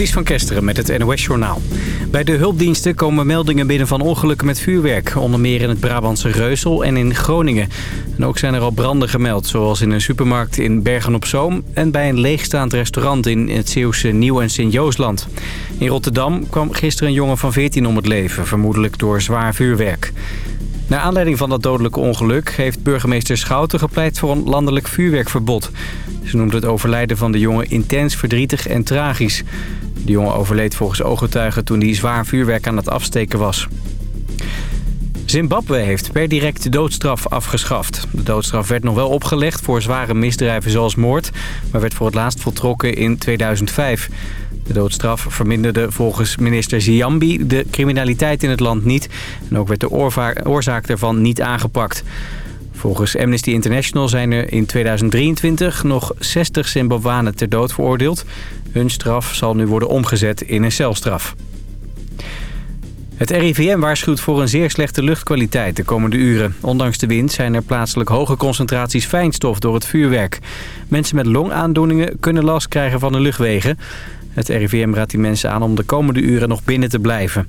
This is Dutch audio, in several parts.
Ties van Kesteren met het NOS-journaal. Bij de hulpdiensten komen meldingen binnen van ongelukken met vuurwerk. Onder meer in het Brabantse Reusel en in Groningen. En ook zijn er al branden gemeld, zoals in een supermarkt in Bergen-op-Zoom... en bij een leegstaand restaurant in het Zeeuwse Nieuw- en Sint-Joosland. In Rotterdam kwam gisteren een jongen van 14 om het leven, vermoedelijk door zwaar vuurwerk. Naar aanleiding van dat dodelijke ongeluk heeft burgemeester Schouten gepleit voor een landelijk vuurwerkverbod. Ze noemt het overlijden van de jongen intens verdrietig en tragisch. De jongen overleed volgens ooggetuigen toen hij zwaar vuurwerk aan het afsteken was. Zimbabwe heeft per direct de doodstraf afgeschaft. De doodstraf werd nog wel opgelegd voor zware misdrijven zoals moord... maar werd voor het laatst voltrokken in 2005. De doodstraf verminderde volgens minister Ziambi de criminaliteit in het land niet... en ook werd de oorzaak daarvan niet aangepakt. Volgens Amnesty International zijn er in 2023 nog 60 Zimbabwanen ter dood veroordeeld. Hun straf zal nu worden omgezet in een celstraf. Het RIVM waarschuwt voor een zeer slechte luchtkwaliteit de komende uren. Ondanks de wind zijn er plaatselijk hoge concentraties fijnstof door het vuurwerk. Mensen met longaandoeningen kunnen last krijgen van de luchtwegen. Het RIVM raadt die mensen aan om de komende uren nog binnen te blijven.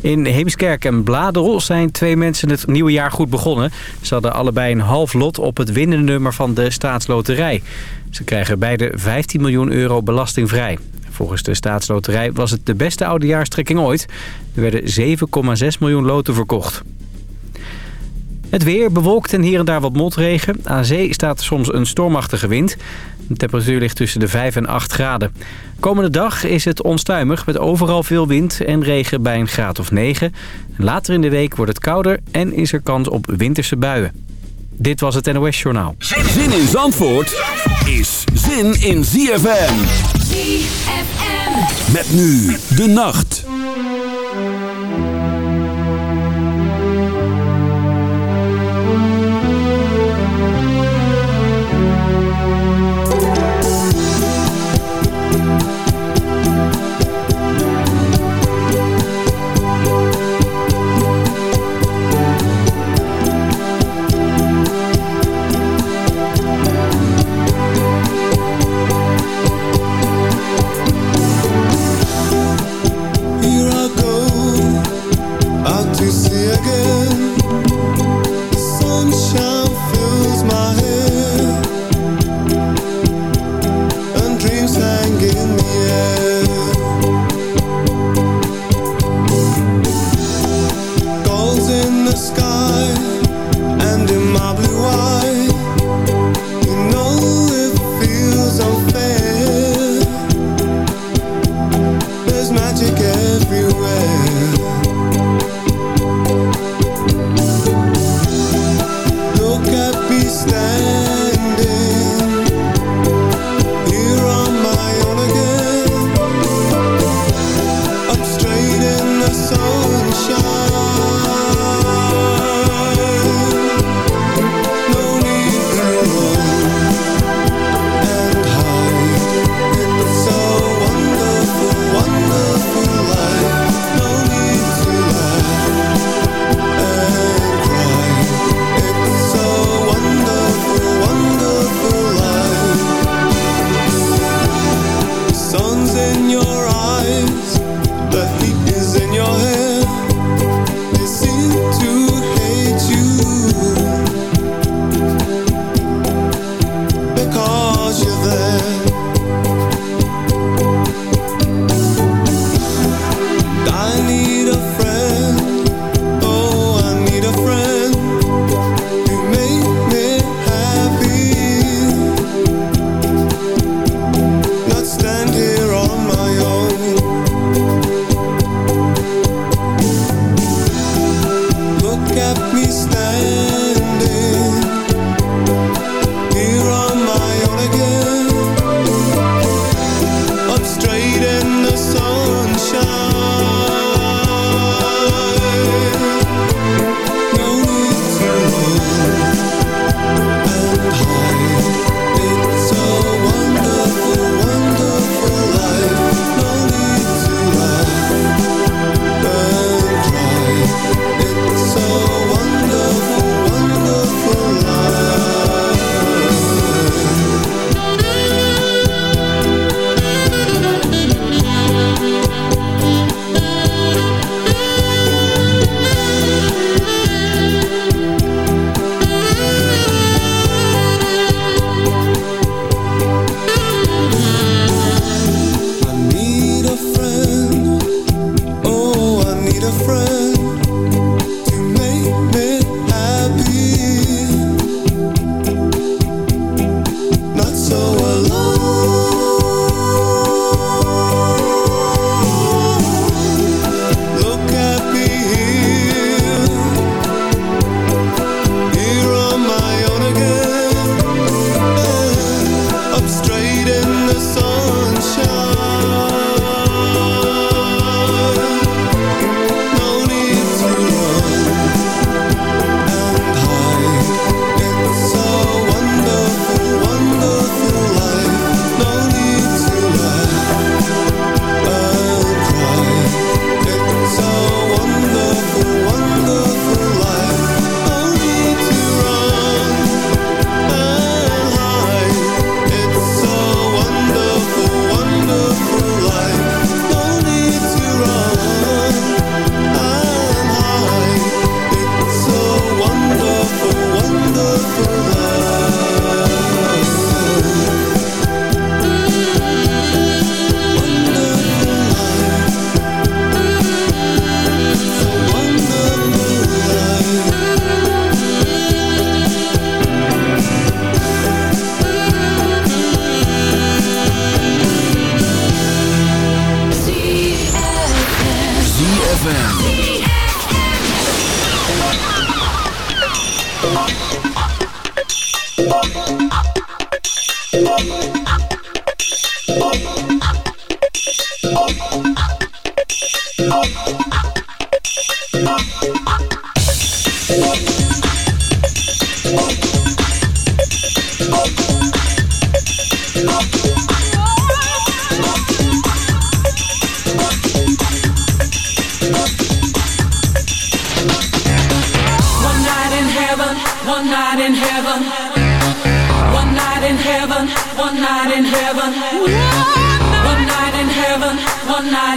In Heemskerk en Bladel zijn twee mensen het nieuwe jaar goed begonnen. Ze hadden allebei een half lot op het winnennummer van de staatsloterij. Ze krijgen beide 15 miljoen euro belastingvrij. Volgens de staatsloterij was het de beste oudejaarstrekking ooit. Er werden 7,6 miljoen loten verkocht. Het weer bewolkt en hier en daar wat motregen. Aan zee staat soms een stormachtige wind. De temperatuur ligt tussen de 5 en 8 graden. Komende dag is het onstuimig met overal veel wind en regen bij een graad of 9. Later in de week wordt het kouder en is er kans op winterse buien. Dit was het NOS Journaal. Zin in Zandvoort is zin in ZFM. ZFM. Met nu de nacht.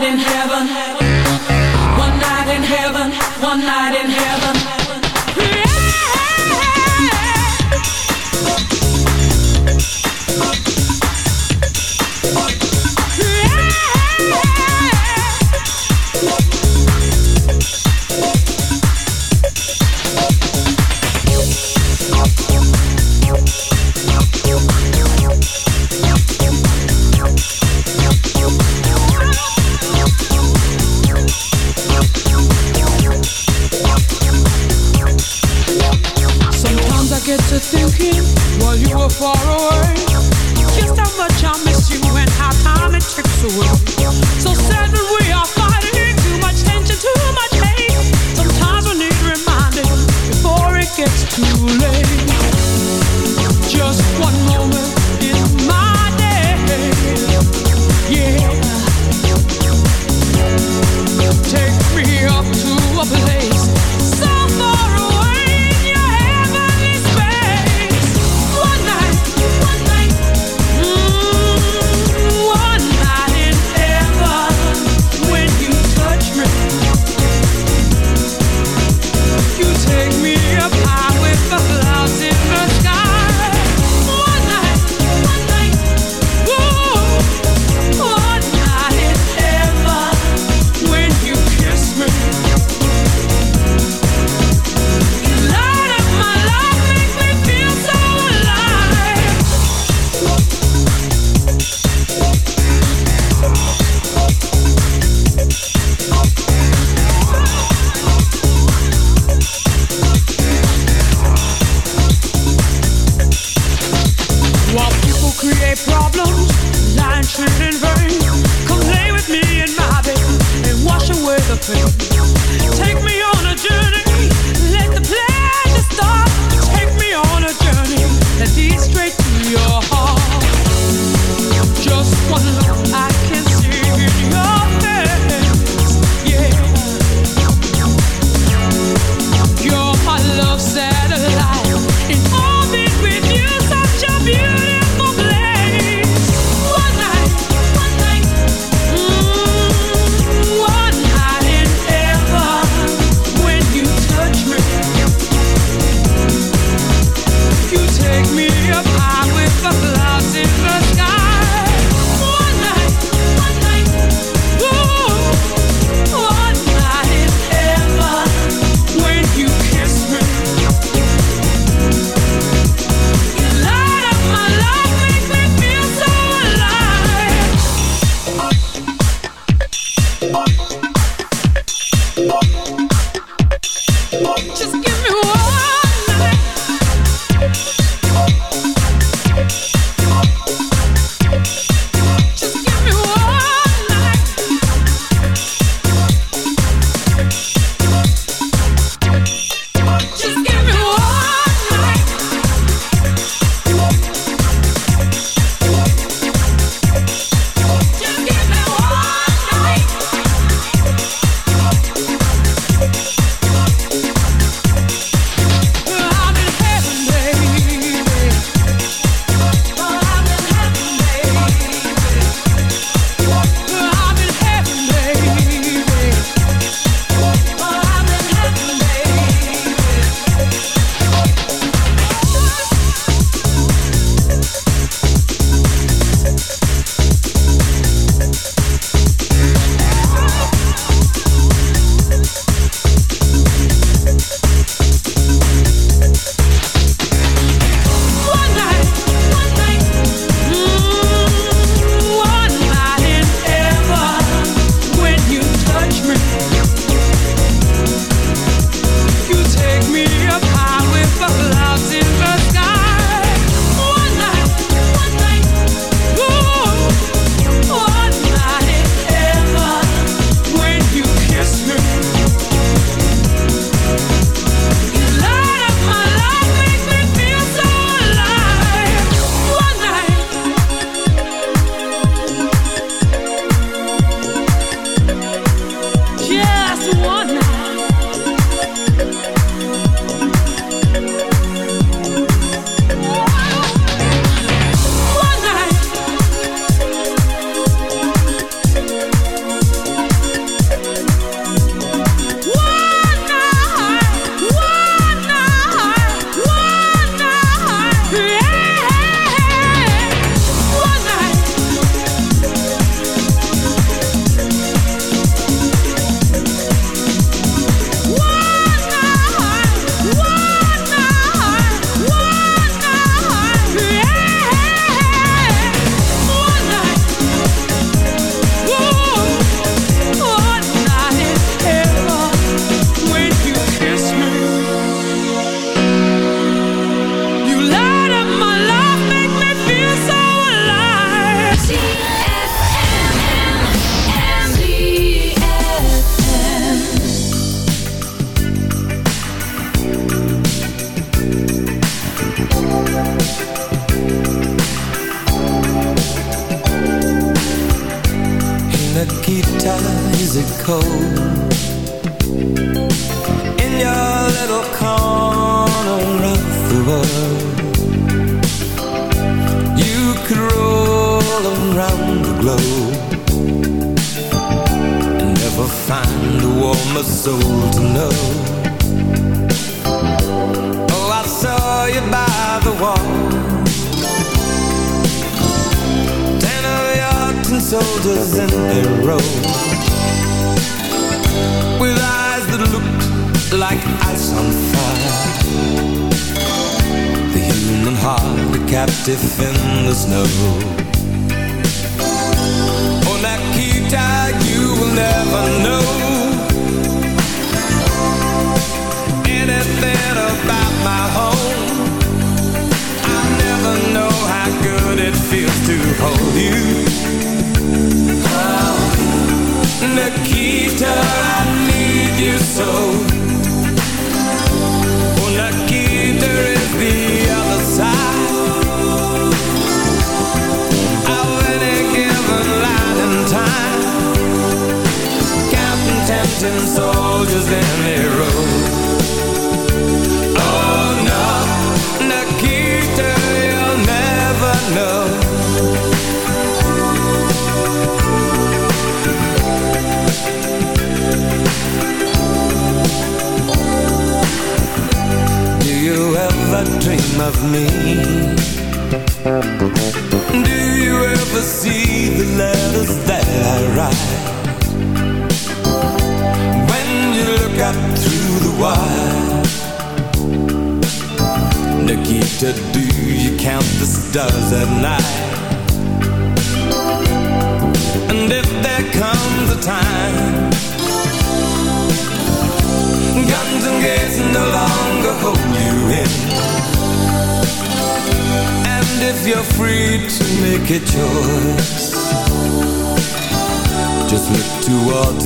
in heaven. in vain. Come lay with me in my bed and wash away the pain.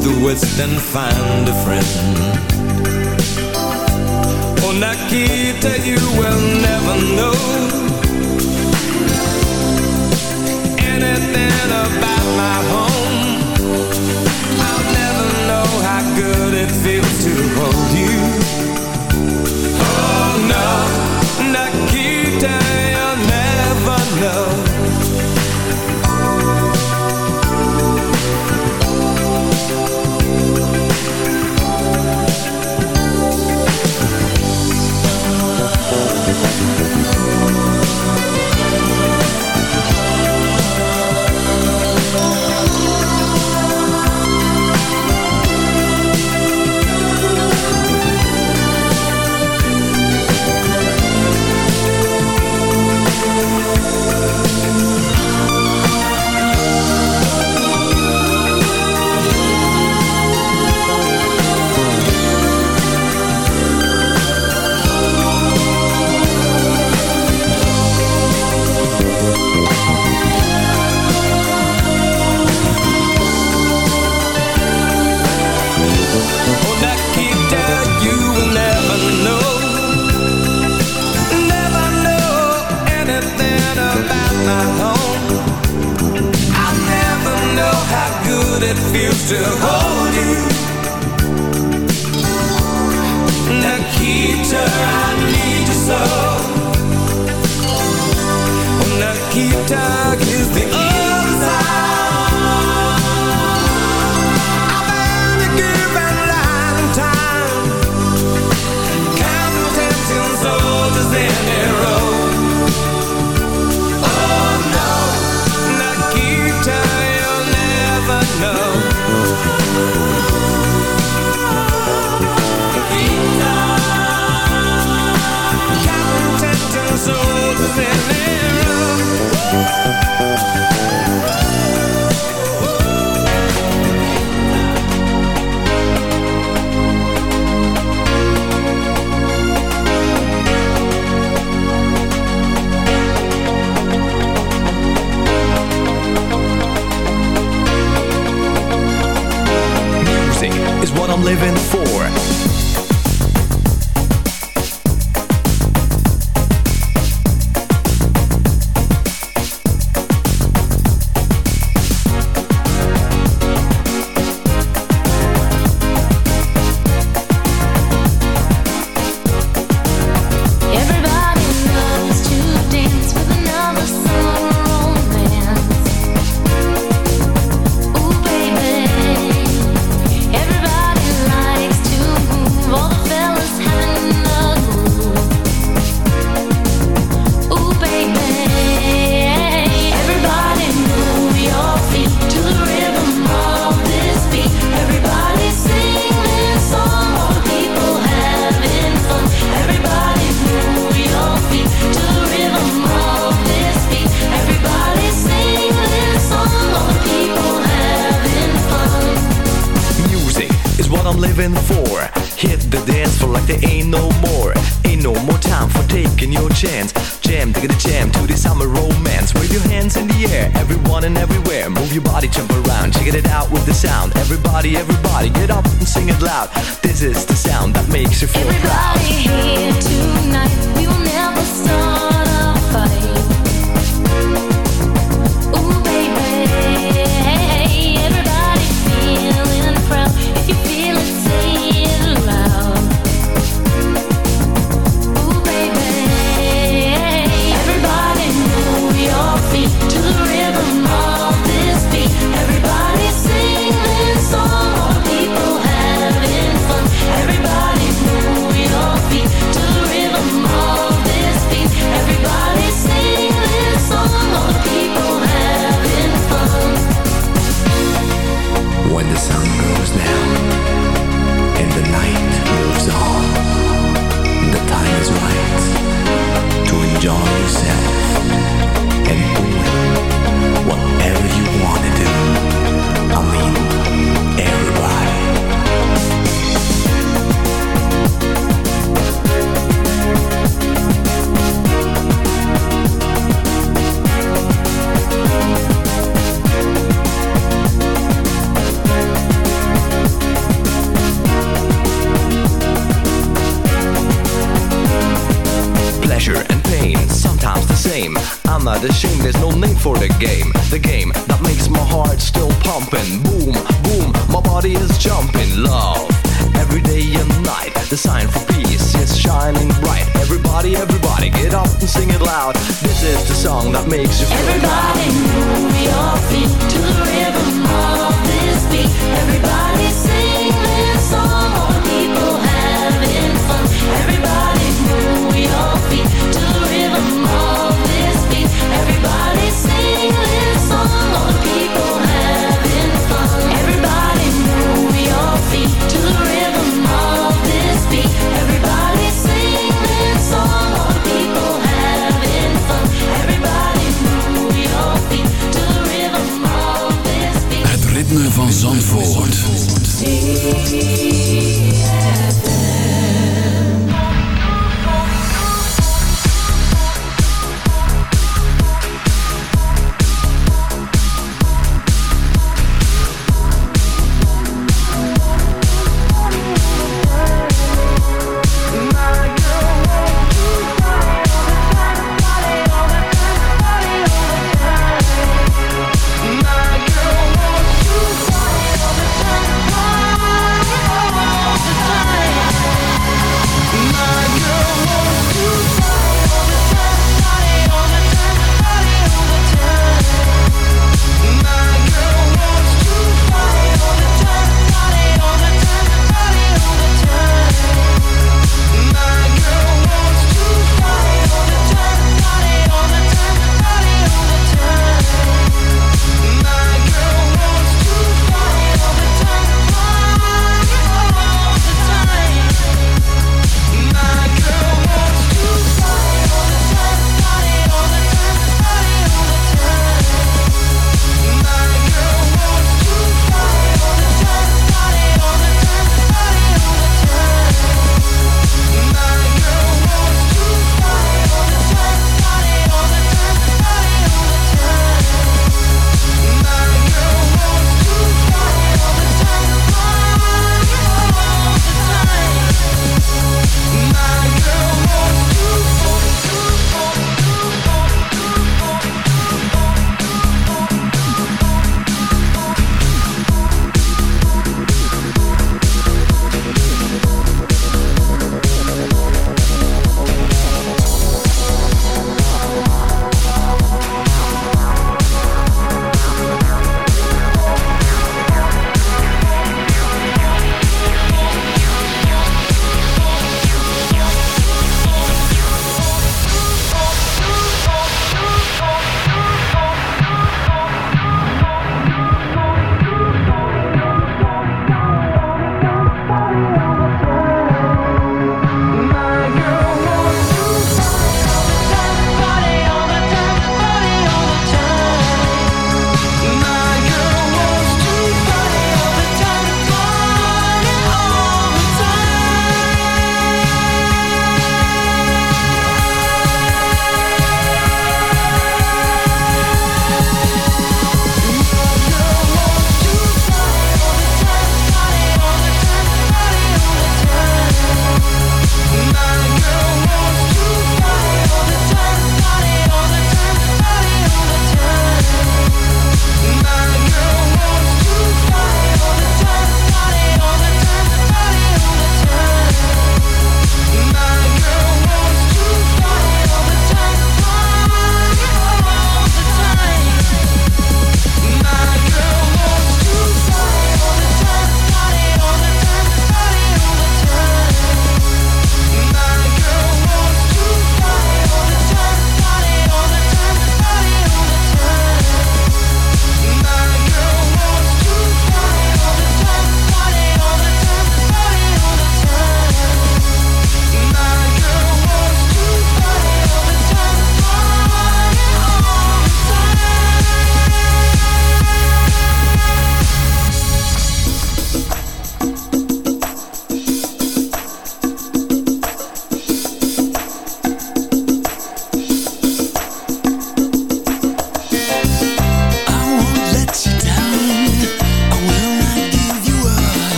the west and find a friend. Oh Nikita, you will never know.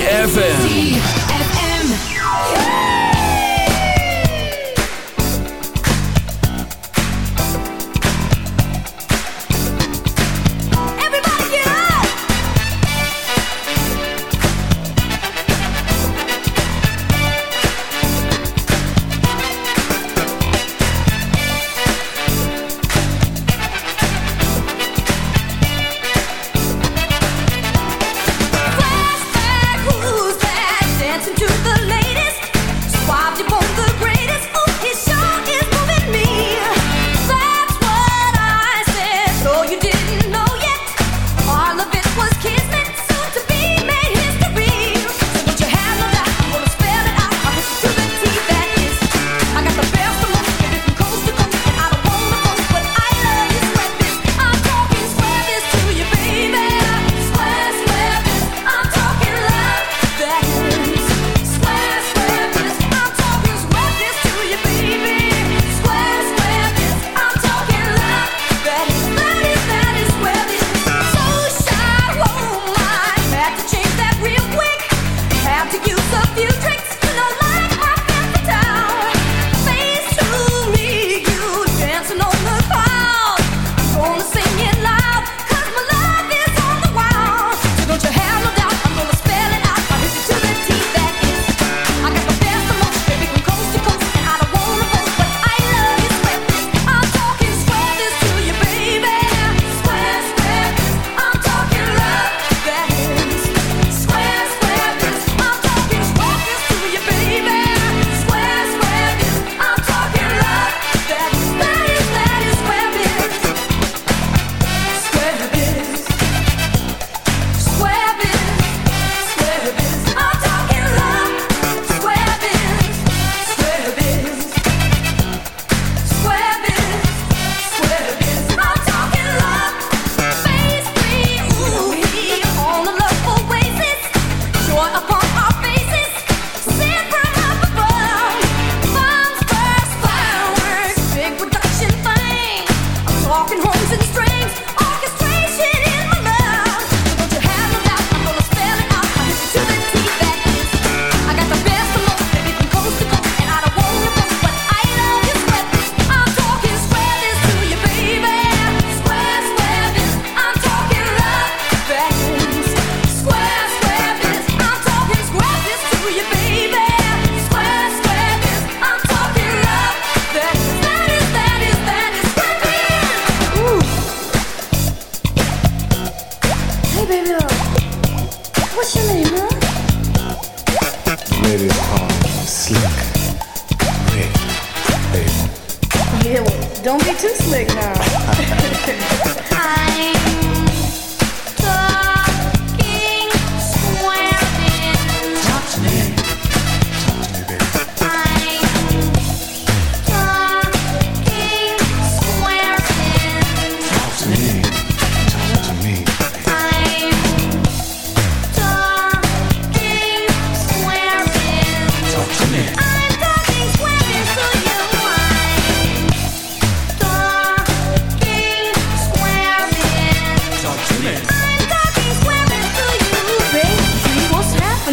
ZFM.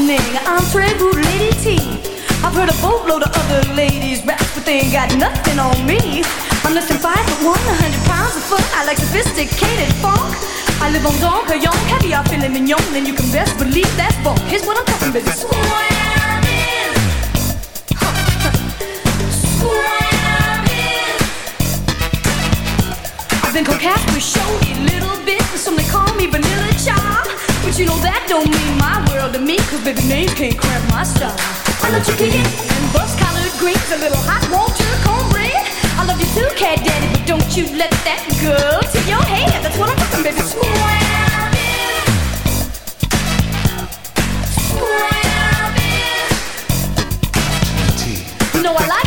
listening. I'm Trey Good Lady T. I've heard a boatload of other ladies rap, but they ain't got nothing on me. I'm less than five foot one, a hundred pounds of fun. I like sophisticated funk. I live on Dom Perignon, caviar, filet mignon, and you can best believe that funk. Here's what I'm talking about. Swam Swam I've been called Casper Show me a little bit, and some they call me Vanilla Child. You know that don't mean my world to me Cause baby name can't cramp my style I love chicken and bus collared greens A little hot water cornbread. I love you too cat daddy But don't you let that go. To your head That's what I'm talking baby. Swear. No, I like